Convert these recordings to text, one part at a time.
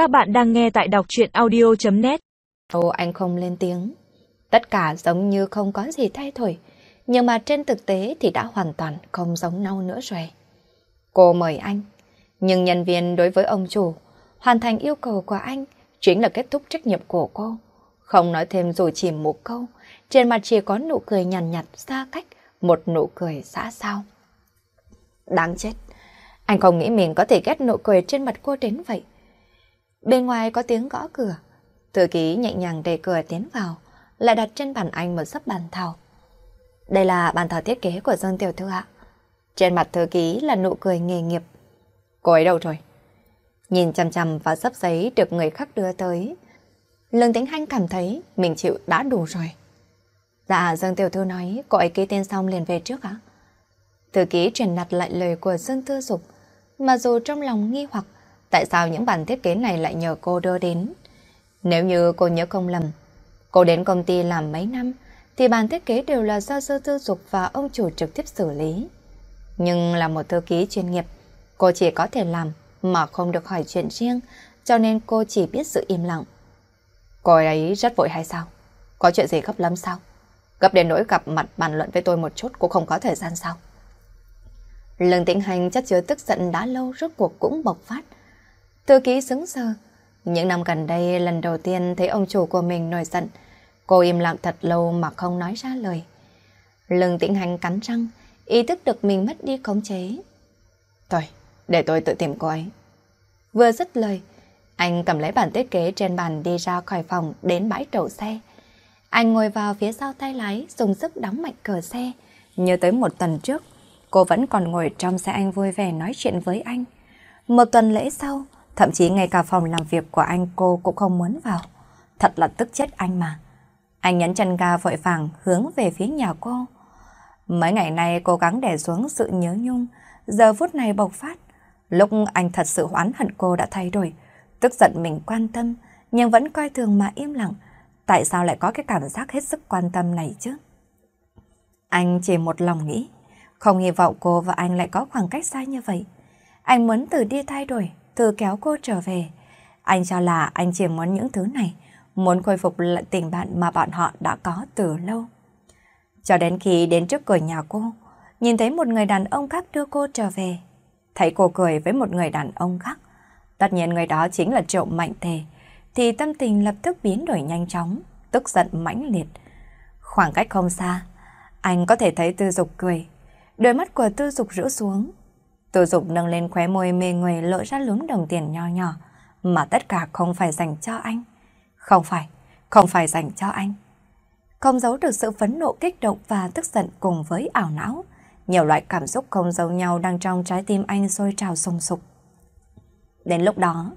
Các bạn đang nghe tại đọc truyện audio.net Ồ anh không lên tiếng. Tất cả giống như không có gì thay đổi. Nhưng mà trên thực tế thì đã hoàn toàn không giống nhau nữa rồi. Cô mời anh. Nhưng nhân viên đối với ông chủ, hoàn thành yêu cầu của anh chính là kết thúc trách nhiệm của cô. Không nói thêm dù chỉ một câu, trên mặt chỉ có nụ cười nhàn nhạt, nhạt xa cách, một nụ cười xã sao. Đáng chết. Anh không nghĩ mình có thể ghét nụ cười trên mặt cô đến vậy. Bên ngoài có tiếng gõ cửa. Thư ký nhẹ nhàng đẩy cửa tiến vào, lại đặt trên bàn anh một sấp bàn thảo. Đây là bàn thảo thiết kế của Dương Tiểu Thư ạ. Trên mặt thư ký là nụ cười nghề nghiệp. Cô ấy đâu rồi? Nhìn chằm chằm vào sấp giấy được người khác đưa tới. Lương Tĩnh Hanh cảm thấy mình chịu đã đủ rồi. Dạ, Dương Tiểu Thư nói cô ấy ký tên xong liền về trước ạ. Thư ký truyền đặt lại lời của Dương Tư Dục, mà dù trong lòng nghi hoặc tại sao những bản thiết kế này lại nhờ cô đưa đến. Nếu như cô nhớ không lầm, cô đến công ty làm mấy năm, thì bản thiết kế đều là do sơ tư dục và ông chủ trực tiếp xử lý. Nhưng là một thư ký chuyên nghiệp, cô chỉ có thể làm mà không được hỏi chuyện riêng, cho nên cô chỉ biết sự im lặng. Cô ấy rất vội hay sao? Có chuyện gì gấp lắm sao? Gấp đến nỗi gặp mặt bàn luận với tôi một chút cũng không có thời gian sao? Lương tĩnh hành chất chứa tức giận đã lâu rốt cuộc cũng bộc phát. Thư ký xứng sờ. Những năm gần đây lần đầu tiên thấy ông chủ của mình nổi giận. Cô im lặng thật lâu mà không nói ra lời. Lương tĩnh hành cắn răng, ý thức được mình mất đi khống chế. Thôi, để tôi tự tìm cô ấy. Vừa dứt lời, anh cầm lấy bản thiết kế trên bàn đi ra khỏi phòng đến bãi đậu xe. Anh ngồi vào phía sau tay lái, dùng sức đóng mạnh cửa xe. Nhớ tới một tuần trước, cô vẫn còn ngồi trong xe anh vui vẻ nói chuyện với anh. Một tuần lễ sau, thậm chí ngay cả phòng làm việc của anh cô cũng không muốn vào. Thật là tức chết anh mà. Anh nhấn chân ga vội vàng hướng về phía nhà cô. Mấy ngày nay cố gắng để xuống sự nhớ nhung, giờ phút này bộc phát. Lúc anh thật sự oán hận cô đã thay đổi, tức giận mình quan tâm, nhưng vẫn coi thường mà im lặng. Tại sao lại có cái cảm giác hết sức quan tâm này chứ? Anh chỉ một lòng nghĩ, không hy vọng cô và anh lại có khoảng cách xa như vậy. Anh muốn từ đi thay đổi, từ kéo cô trở về. Anh cho là anh chỉ muốn những thứ này, muốn khôi phục lại tình bạn mà bọn họ đã có từ lâu. Cho đến khi đến trước cửa nhà cô, nhìn thấy một người đàn ông khác đưa cô trở về. Thấy cô cười với một người đàn ông khác. Tất nhiên người đó chính là Triệu Mạnh Thề, thì tâm tình lập tức biến đổi nhanh chóng, tức giận mãnh liệt. Khoảng cách không xa, anh có thể thấy Tư Dục cười. Đôi mắt của Tư Dục rũ xuống. Tô Dục nâng lên khóe môi mê người lộ ra lúm đồng tiền nho nhỏ, mà tất cả không phải dành cho anh. Không phải, không phải dành cho anh. Không giấu được sự phấn nộ kích động và tức giận cùng với ảo não. Nhiều loại cảm xúc không giống nhau đang trong trái tim anh sôi trào sùng sục. Đến lúc đó,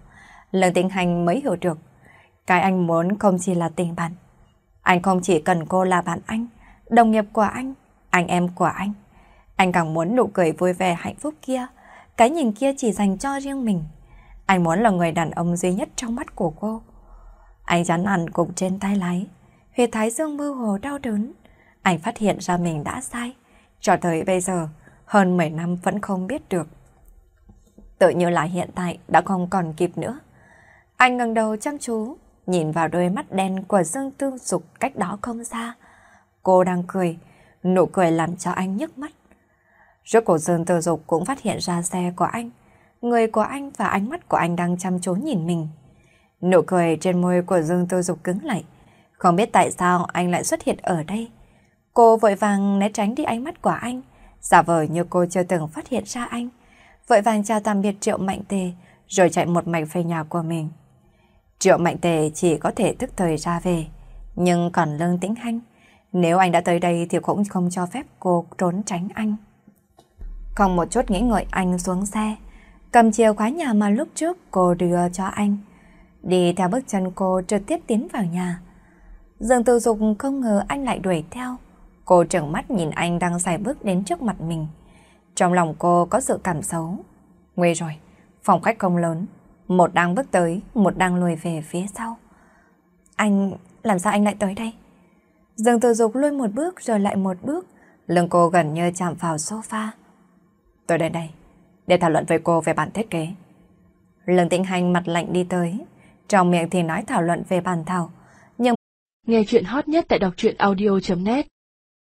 lần tình hành mới hiểu được, cái anh muốn không chỉ là tình bạn. Anh không chỉ cần cô là bạn anh, đồng nghiệp của anh, anh em của anh. Anh càng muốn nụ cười vui vẻ hạnh phúc kia, cái nhìn kia chỉ dành cho riêng mình. Anh muốn là người đàn ông duy nhất trong mắt của cô. Anh chán nản cùng trên tay lái, huyệt thái dương mơ hồ đau đớn. Anh phát hiện ra mình đã sai. Cho tới bây giờ, hơn 10 năm vẫn không biết được. Tự như là hiện tại đã không còn kịp nữa. Anh ngẩng đầu chăm chú, nhìn vào đôi mắt đen của Dương Tư Dục cách đó không xa. Cô đang cười, nụ cười làm cho anh nhức mắt. Rốt cuộc Dương Tư Dục cũng phát hiện ra xe của anh. Người của anh và ánh mắt của anh đang chăm chú nhìn mình. Nụ cười trên môi của Dương Tư Dục cứng lại. Không biết tại sao anh lại xuất hiện ở đây. Cô vội vàng né tránh đi ánh mắt của anh, giả vờ như cô chưa từng phát hiện ra anh. Vội vàng chào tạm biệt Triệu Mạnh Tề, rồi chạy một mạch về nhà của mình. Triệu Mạnh Tề chỉ có thể tức thời ra về, nhưng còn lương tĩnh hanh. Nếu anh đã tới đây thì cũng không cho phép cô trốn tránh anh. Không một chút nghĩ ngợi anh xuống xe, cầm chìa khóa nhà mà lúc trước cô đưa cho anh. Đi theo bước chân cô trực tiếp tiến vào nhà. Dương Tư Dục không ngờ anh lại đuổi theo. Cô trợn mắt nhìn anh đang xài bước đến trước mặt mình. Trong lòng cô có sự cảm xấu. Nguy rồi, phòng khách không lớn. Một đang bước tới, một đang lùi về phía sau. Anh, làm sao anh lại tới đây? Dương Tư Dục lùi một bước rồi lại một bước. Lưng cô gần như chạm vào sofa. Tôi đến đây, để thảo luận với cô về bản thiết kế. Lương Tĩnh Hành mặt lạnh đi tới, trong miệng thì nói thảo luận về bàn thảo. Nhưng nghe chuyện hot nhất tại đọc truyện audio.net